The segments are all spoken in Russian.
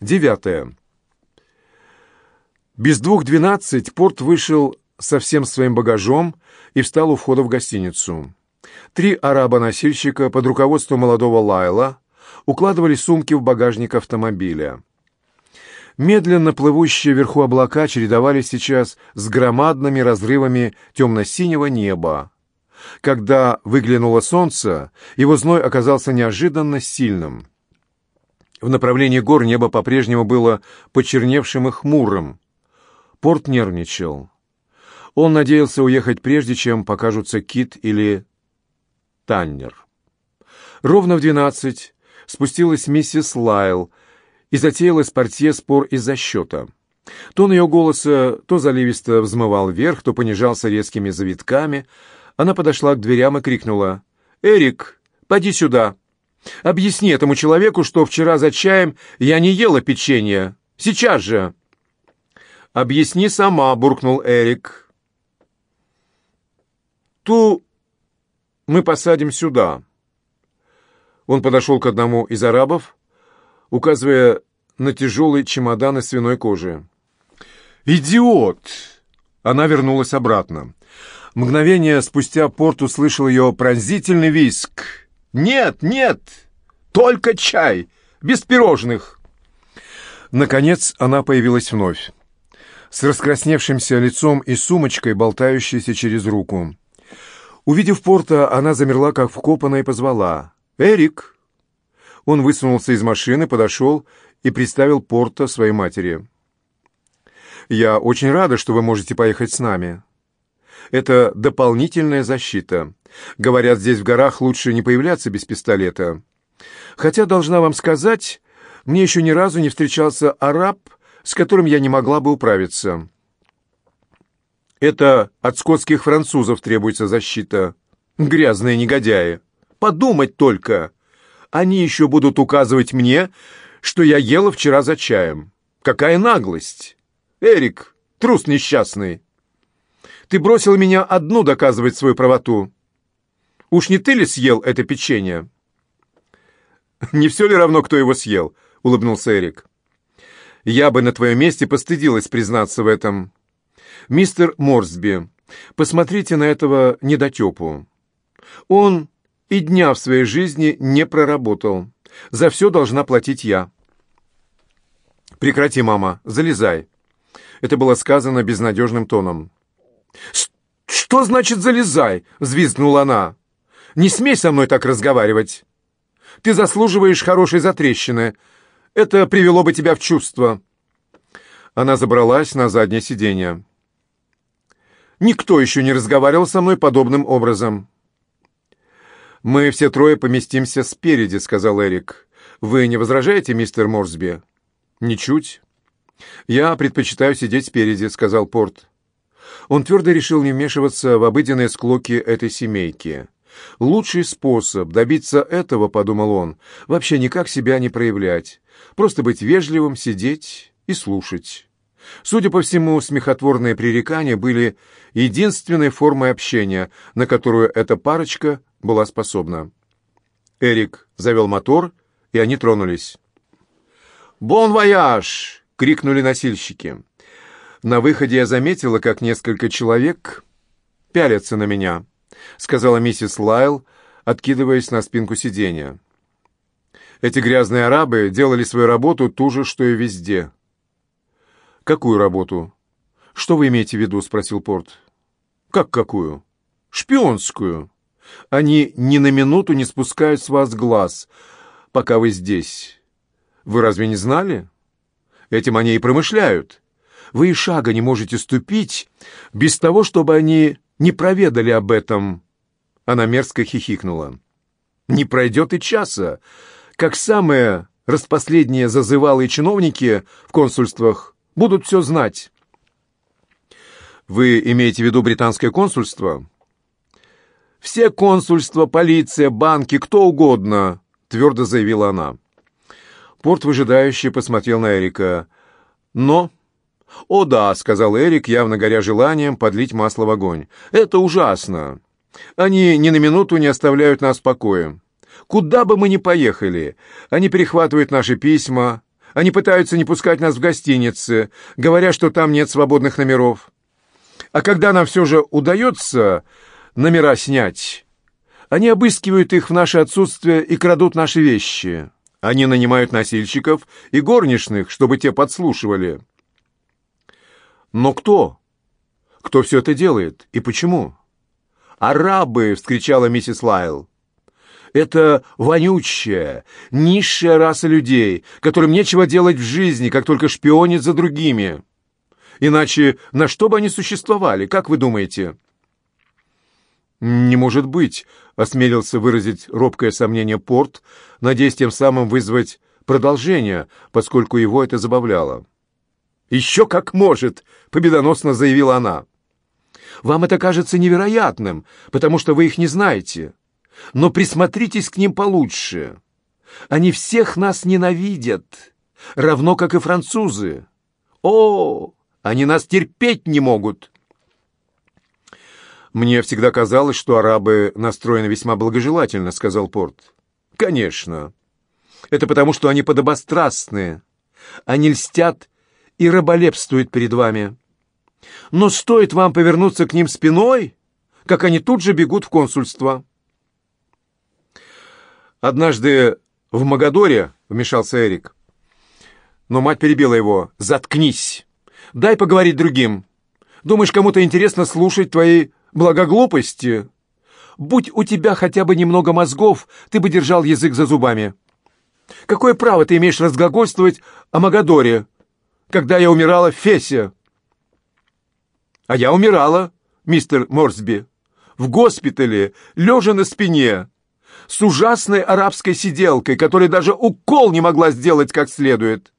Девятое. Без двух двенадцать Порт вышел со всем своим багажом и встал у входа в гостиницу. Три араба-носильщика под руководством молодого Лайла укладывали сумки в багажник автомобиля. Медленно плывущие вверху облака чередовались сейчас с громадными разрывами темно-синего неба. Когда выглянуло солнце, его зной оказался неожиданно сильным. В направлении гор небо по-прежнему было почерневшим и хмурым. Порт нервничал. Он надеялся уехать прежде, чем покажутся Кит или Таннер. Ровно в двенадцать спустилась миссис Лайл и затеяла с портье спор из-за счета. Тон ее голоса то заливисто взмывал вверх, то понижался резкими завитками. Она подошла к дверям и крикнула «Эрик, поди сюда! Объясни этому человеку, что вчера за чаем я не ела печенье. Сейчас же!» «Объясни сама», — буркнул Эрик. «Ту мы посадим сюда». Он подошел к одному из арабов, указывая на тяжелый чемодан из свиной кожи. «Идиот!» Она вернулась обратно. Мгновение спустя Порт услышал ее пронзительный виск. «Нет, нет! Только чай! Без пирожных!» Наконец она появилась вновь. С раскрасневшимся лицом и сумочкой, болтающейся через руку. Увидев Порта, она замерла, как вкопанная, и позвала. «Эрик!» Он высунулся из машины, подошел и представил Порта своей матери. «Я очень рада, что вы можете поехать с нами. Это дополнительная защита. Говорят, здесь в горах лучше не появляться без пистолета. Хотя, должна вам сказать, мне еще ни разу не встречался араб, с которым я не могла бы управиться. Это от скотских французов требуется защита. Грязные негодяи. Подумать только. Они еще будут указывать мне, что я ела вчера за чаем. Какая наглость! Эрик, трус несчастный. Ты бросил меня одну доказывать свою правоту. Уж не ты ли съел это печенье? Не все ли равно, кто его съел? Улыбнулся Эрик. Я бы на твоем месте постыдилась признаться в этом. Мистер Морсби, посмотрите на этого недотепу. Он и дня в своей жизни не проработал. За все должна платить я. «Прекрати, мама, залезай». Это было сказано безнадежным тоном. «Что значит «залезай»?» — взвизгнула она. «Не смей со мной так разговаривать. Ты заслуживаешь хорошей затрещины. Это привело бы тебя в чувство». Она забралась на заднее сиденье. «Никто еще не разговаривал со мной подобным образом». «Мы все трое поместимся спереди», — сказал Эрик. «Вы не возражаете, мистер Морсби?» «Ничуть». «Я предпочитаю сидеть спереди», — сказал Порт. Он твердо решил не вмешиваться в обыденные склоки этой семейки. «Лучший способ добиться этого, — подумал он, — вообще никак себя не проявлять. Просто быть вежливым, сидеть и слушать». Судя по всему, смехотворные пререкания были единственной формой общения, на которую эта парочка была способна. Эрик завел мотор, и они тронулись. «Bon voyage!» — крикнули носильщики. На выходе я заметила, как несколько человек пялятся на меня, — сказала миссис Лайл, откидываясь на спинку сиденья. Эти грязные арабы делали свою работу ту же, что и везде. «Какую работу?» «Что вы имеете в виду?» — спросил Порт. «Как какую?» «Шпионскую. Они ни на минуту не спускают с вас глаз, пока вы здесь. Вы разве не знали? Этим они и промышляют. Вы и шага не можете ступить без того, чтобы они не проведали об этом». Она мерзко хихикнула. «Не пройдет и часа, как самые распоследние зазывалые чиновники в консульствах будут все знать». «Вы имеете в виду британское консульство?» «Все консульства, полиция, банки, кто угодно», — твердо заявила она. Порт выжидающе посмотрел на Эрика. «Но...» «О да», — сказал Эрик, явно горя желанием подлить масло в огонь. «Это ужасно. Они ни на минуту не оставляют нас в покое. Куда бы мы ни поехали, они перехватывают наши письма, Они пытаются не пускать нас в гостиницы, говоря, что там нет свободных номеров. А когда нам все же удается номера снять, они обыскивают их в наше отсутствие и крадут наши вещи. Они нанимают носильщиков и горничных, чтобы те подслушивали. Но кто? Кто все это делает и почему? «Арабы!» — вскричала миссис Лайл. Это вонючая, низшая раса людей, которым нечего делать в жизни, как только шпионить за другими. Иначе на что бы они существовали, как вы думаете?» «Не может быть», — осмелился выразить робкое сомнение Порт, надеясь тем самым вызвать продолжение, поскольку его это забавляло. «Еще как может», — победоносно заявила она. «Вам это кажется невероятным, потому что вы их не знаете но присмотритесь к ним получше. Они всех нас ненавидят, равно как и французы. О, они нас терпеть не могут. Мне всегда казалось, что арабы настроены весьма благожелательно, сказал Порт. Конечно. Это потому, что они подобострастные. Они льстят и раболепствуют перед вами. Но стоит вам повернуться к ним спиной, как они тут же бегут в консульство. Однажды в Магадоре вмешался Эрик. Но мать перебила его. «Заткнись! Дай поговорить другим. Думаешь, кому-то интересно слушать твои благоглупости? Будь у тебя хотя бы немного мозгов, ты бы держал язык за зубами. Какое право ты имеешь разглагольствовать о Магадоре, когда я умирала в Фесе?» «А я умирала, мистер Морсби, в госпитале, лежа на спине» с ужасной арабской сиделкой, которая даже укол не могла сделать как следует.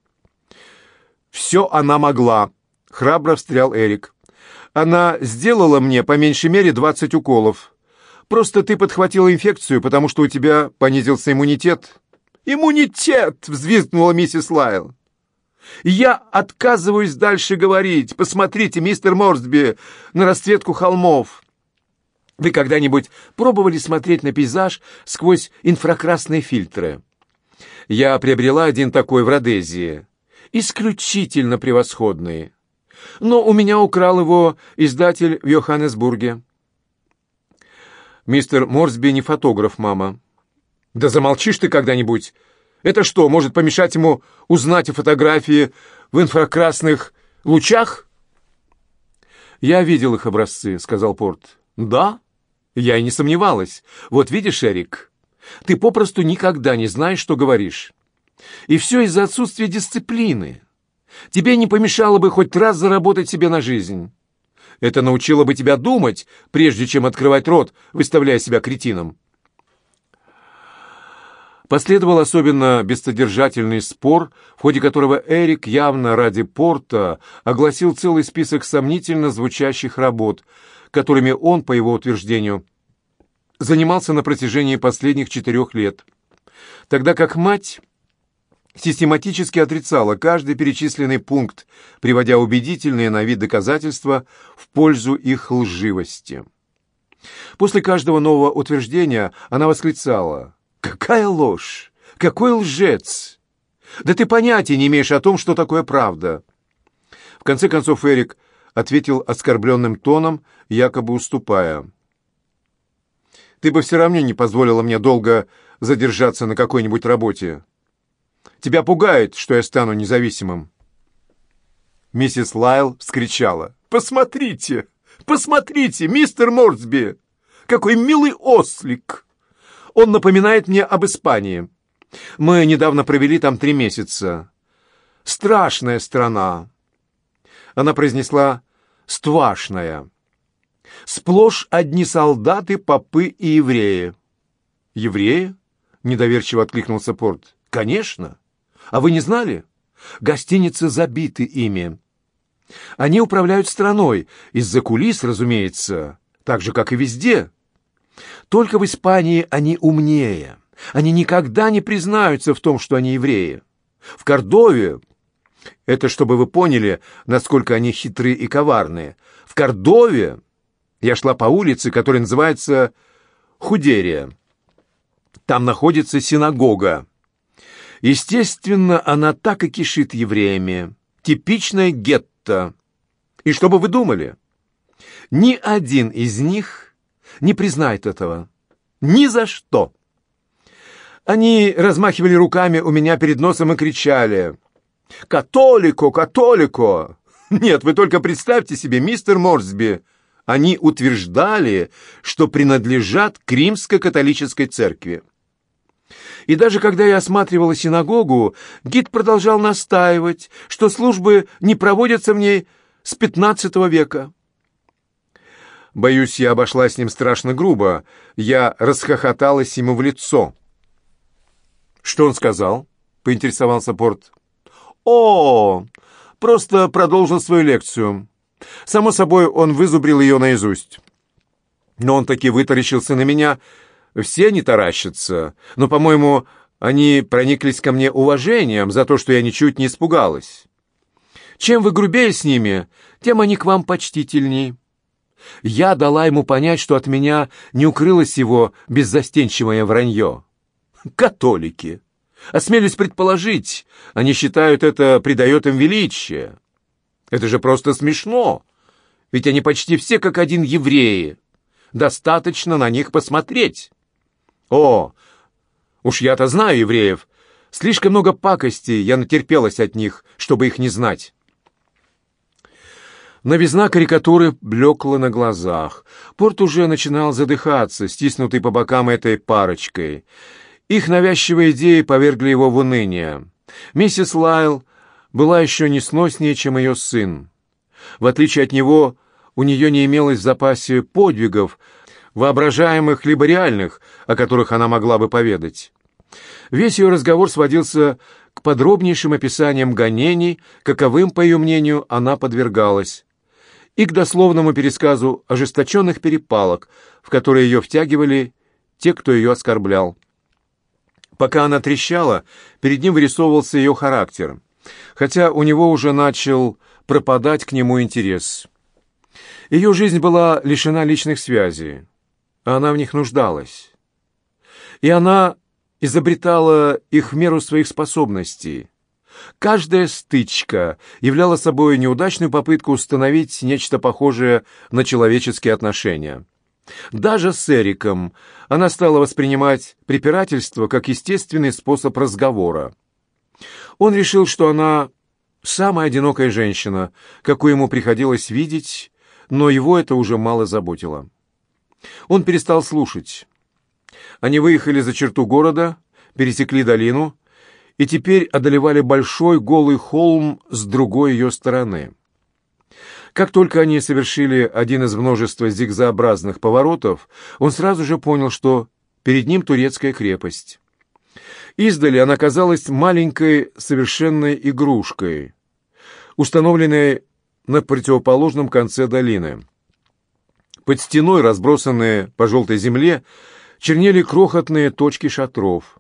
«Все она могла», — храбро встрял Эрик. «Она сделала мне по меньшей мере двадцать уколов. Просто ты подхватила инфекцию, потому что у тебя понизился иммунитет». «Иммунитет!» — взвизгнула миссис Лайл. «Я отказываюсь дальше говорить. Посмотрите, мистер Морсби, на расцветку холмов. Вы когда-нибудь пробовали смотреть на пейзаж сквозь инфракрасные фильтры? Я приобрела один такой в Родезии. Исключительно превосходный. Но у меня украл его издатель в Йоханнесбурге. Мистер Морсби не фотограф, мама. Да замолчишь ты когда-нибудь. Это что, может помешать ему узнать о фотографии в инфракрасных лучах? Я видел их образцы, сказал Порт. Да? Я и не сомневалась. Вот видишь, Эрик, ты попросту никогда не знаешь, что говоришь. И все из-за отсутствия дисциплины. Тебе не помешало бы хоть раз заработать себе на жизнь. Это научило бы тебя думать, прежде чем открывать рот, выставляя себя кретином. Последовал особенно бессодержательный спор, в ходе которого Эрик явно ради порта огласил целый список сомнительно звучащих работ — которыми он, по его утверждению, занимался на протяжении последних четырех лет, тогда как мать систематически отрицала каждый перечисленный пункт, приводя убедительные на вид доказательства в пользу их лживости. После каждого нового утверждения она восклицала «Какая ложь! Какой лжец! Да ты понятия не имеешь о том, что такое правда!» В конце концов Эрик ответил оскорбленным тоном, якобы уступая. «Ты бы все равно не позволила мне долго задержаться на какой-нибудь работе. Тебя пугает, что я стану независимым». Миссис Лайл вскричала. «Посмотрите! Посмотрите, мистер Морсби! Какой милый ослик! Он напоминает мне об Испании. Мы недавно провели там три месяца. Страшная страна!» Она произнесла ствашная. Сплошь одни солдаты, попы и евреи. Евреи? Недоверчиво откликнулся Порт. Конечно. А вы не знали? Гостиницы забиты ими. Они управляют страной, из-за кулис, разумеется, так же, как и везде. Только в Испании они умнее. Они никогда не признаются в том, что они евреи. В Кордове это чтобы вы поняли, насколько они хитрые и коварные. В Кордове я шла по улице, которая называется Худерия. Там находится синагога. Естественно, она так и кишит евреями. Типичная гетто. И что бы вы думали? Ни один из них не признает этого. Ни за что. Они размахивали руками у меня перед носом и кричали «Католико! Католико!» Нет, вы только представьте себе, мистер Морсби, они утверждали, что принадлежат к римско-католической церкви. И даже когда я осматривала синагогу, гид продолжал настаивать, что службы не проводятся в ней с XV века. Боюсь, я обошла с ним страшно грубо. Я расхохоталась ему в лицо. «Что он сказал?» — поинтересовался Порт. «О, просто продолжил свою лекцию. Само собой, он вызубрил ее наизусть. Но он таки вытаращился на меня. Все не таращатся, но, по-моему, они прониклись ко мне уважением за то, что я ничуть не испугалась. Чем вы грубее с ними, тем они к вам почтительней. Я дала ему понять, что от меня не укрылось его беззастенчивое вранье. Католики. Осмелюсь предположить, они считают это придает им величие. Это же просто смешно. Ведь они почти все как один евреи. Достаточно на них посмотреть. О, уж я-то знаю евреев. Слишком много пакостей я натерпелась от них, чтобы их не знать. Новизна карикатуры блекла на глазах. Порт уже начинал задыхаться, стиснутый по бокам этой парочкой. Их навязчивые идеи повергли его в уныние. Миссис Лайл была еще несноснее, чем ее сын. В отличие от него, у нее не имелось в запасе подвигов, воображаемых либо реальных, о которых она могла бы поведать. Весь ее разговор сводился к подробнейшим описаниям гонений, каковым, по ее мнению, она подвергалась, и к дословному пересказу ожесточенных перепалок, в которые ее втягивали те, кто ее оскорблял. Пока она трещала, перед ним вырисовывался ее характер, хотя у него уже начал пропадать к нему интерес. Ее жизнь была лишена личных связей, а она в них нуждалась. И она изобретала их в меру своих способностей. Каждая стычка являла собой неудачную попытку установить нечто похожее на человеческие отношения. Даже с Эриком она стала воспринимать препирательство как естественный способ разговора. Он решил, что она самая одинокая женщина, какую ему приходилось видеть, но его это уже мало заботило. Он перестал слушать. Они выехали за черту города, пересекли долину и теперь одолевали большой голый холм с другой ее стороны. Как только они совершили один из множества зигзообразных поворотов, он сразу же понял, что перед ним турецкая крепость. Издали она казалась маленькой совершенной игрушкой, установленной на противоположном конце долины. Под стеной, разбросанные по желтой земле, чернели крохотные точки шатров.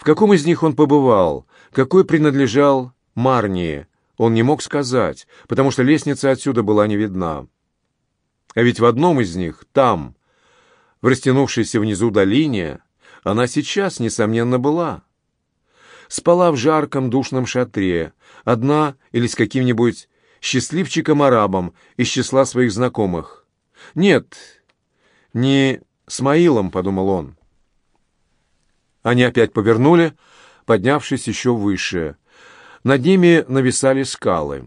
В каком из них он побывал, какой принадлежал Марнии, он не мог сказать, потому что лестница отсюда была не видна. А ведь в одном из них, там, в растянувшейся внизу долине, она сейчас, несомненно, была. Спала в жарком душном шатре, одна или с каким-нибудь счастливчиком-арабом из числа своих знакомых. Нет, не с Маилом, подумал он. Они опять повернули, поднявшись еще выше. Над ними нависали скалы.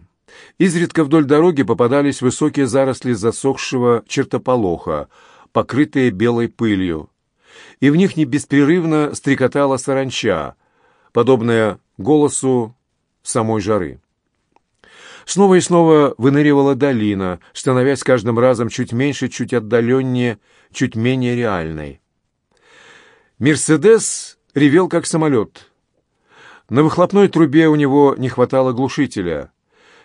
Изредка вдоль дороги попадались высокие заросли засохшего чертополоха, покрытые белой пылью. И в них не беспрерывно стрекотала саранча, подобная голосу самой жары. Снова и снова выныривала долина, становясь каждым разом чуть меньше, чуть отдаленнее, чуть менее реальной. «Мерседес» ревел, как самолет — на выхлопной трубе у него не хватало глушителя.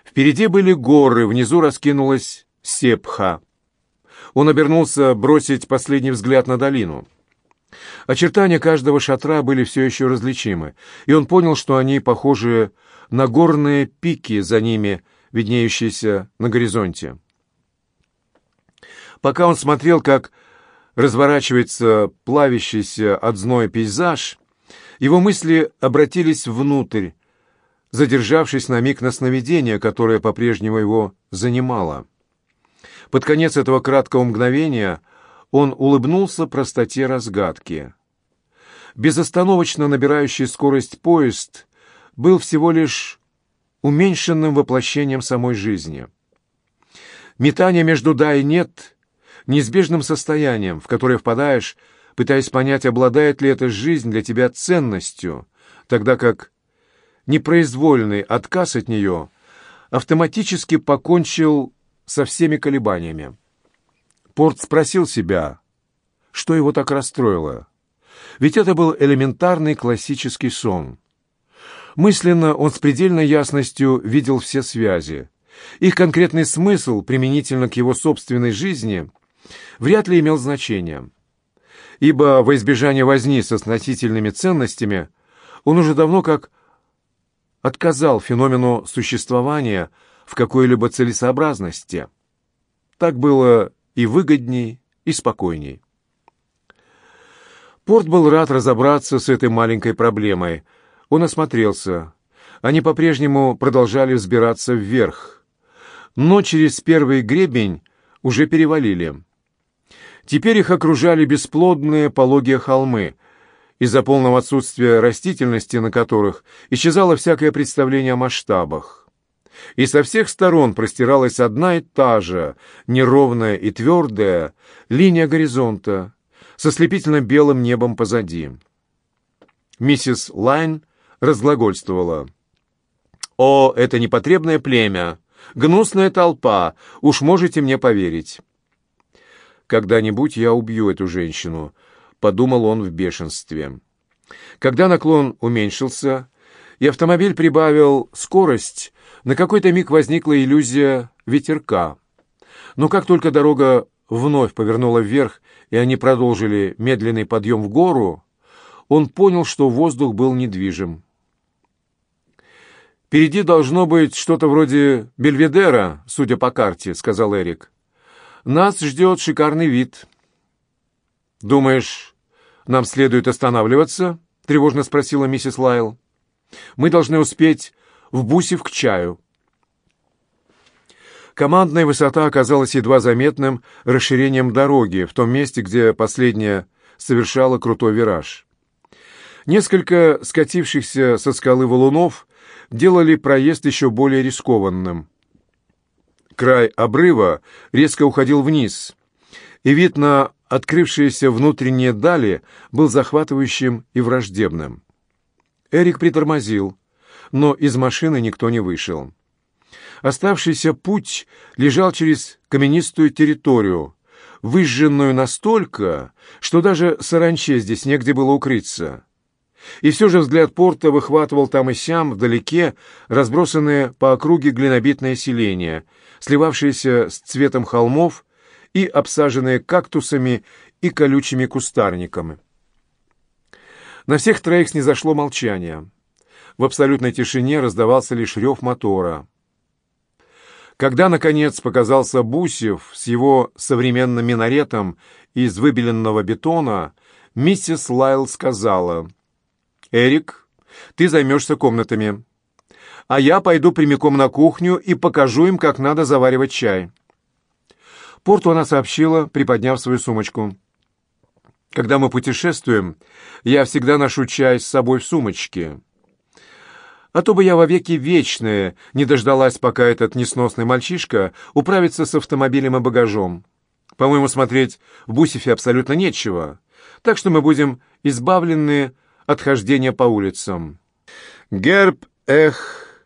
Впереди были горы, внизу раскинулась сепха. Он обернулся бросить последний взгляд на долину. Очертания каждого шатра были все еще различимы, и он понял, что они похожи на горные пики за ними, виднеющиеся на горизонте. Пока он смотрел, как разворачивается плавящийся от зноя пейзаж, Его мысли обратились внутрь, задержавшись на миг на сновидение, которое по-прежнему его занимало. Под конец этого краткого мгновения он улыбнулся простоте разгадки. Безостановочно набирающий скорость поезд был всего лишь уменьшенным воплощением самой жизни. Метание между «да» и «нет» — неизбежным состоянием, в которое впадаешь, пытаясь понять, обладает ли эта жизнь для тебя ценностью, тогда как непроизвольный отказ от нее автоматически покончил со всеми колебаниями. Порт спросил себя, что его так расстроило. Ведь это был элементарный классический сон. Мысленно он с предельной ясностью видел все связи. Их конкретный смысл, применительно к его собственной жизни, вряд ли имел значения. Ибо во избежание возни со относительными ценностями он уже давно как отказал феномену существования в какой-либо целесообразности. Так было и выгодней, и спокойней. Порт был рад разобраться с этой маленькой проблемой. Он осмотрелся. Они по-прежнему продолжали взбираться вверх. Но через первый гребень уже перевалили. Теперь их окружали бесплодные пологие холмы, из-за полного отсутствия растительности на которых исчезало всякое представление о масштабах и со всех сторон простиралась одна и та же, неровная и твердая, линия горизонта со слепительно белым небом позади. Миссис Лайн разглагольствовала. «О, это непотребное племя! Гнусная толпа! Уж можете мне поверить!» «Когда-нибудь я убью эту женщину», — подумал он в бешенстве. Когда наклон уменьшился, и автомобиль прибавил скорость, на какой-то миг возникла иллюзия ветерка. Но как только дорога вновь повернула вверх, и они продолжили медленный подъем в гору, он понял, что воздух был недвижим. «Впереди должно быть что-то вроде Бельведера, судя по карте», — сказал Эрик. «Нас ждет шикарный вид». «Думаешь, нам следует останавливаться?» — тревожно спросила миссис Лайл. «Мы должны успеть в Бусев к чаю. Командная высота оказалась едва заметным расширением дороги в том месте, где последняя совершала крутой вираж. Несколько скатившихся со скалы валунов делали проезд еще более рискованным. Край обрыва резко уходил вниз, и вид на открывшиеся внутренние дали был захватывающим и враждебным. Эрик притормозил, но из машины никто не вышел. Оставшийся путь лежал через каменистую территорию, выжженную настолько, что даже саранче здесь негде было укрыться. И все же взгляд порта выхватывал там и сям, вдалеке, разбросанные по округе глинобитное селения, сливавшиеся с цветом холмов и обсаженные кактусами и колючими кустарниками. На всех троих снизошло молчание. В абсолютной тишине раздавался лишь рев мотора. Когда, наконец, показался Бусев с его современным минаретом из выбеленного бетона, миссис Лайл сказала, «Эрик, ты займешься комнатами, а я пойду прямиком на кухню и покажу им, как надо заваривать чай». Порту она сообщила, приподняв свою сумочку. «Когда мы путешествуем, я всегда ношу чай с собой в сумочке». А то бы я вовеки вечные не дождалась, пока этот несносный мальчишка управится с автомобилем и багажом. По-моему, смотреть в Бусифе абсолютно нечего, так что мы будем избавлены от хождения по улицам. «Герб, эх,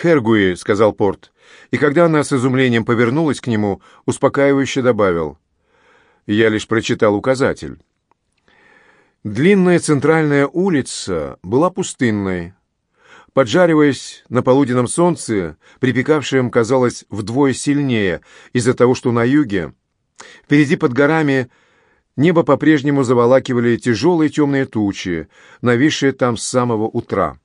Хергуи», — сказал Порт, и когда она с изумлением повернулась к нему, успокаивающе добавил. Я лишь прочитал указатель. Длинная центральная улица была пустынной, Поджариваясь на полуденном солнце, припекавшем, казалось, вдвое сильнее из-за того, что на юге, впереди под горами небо по-прежнему заволакивали тяжелые темные тучи, нависшие там с самого утра.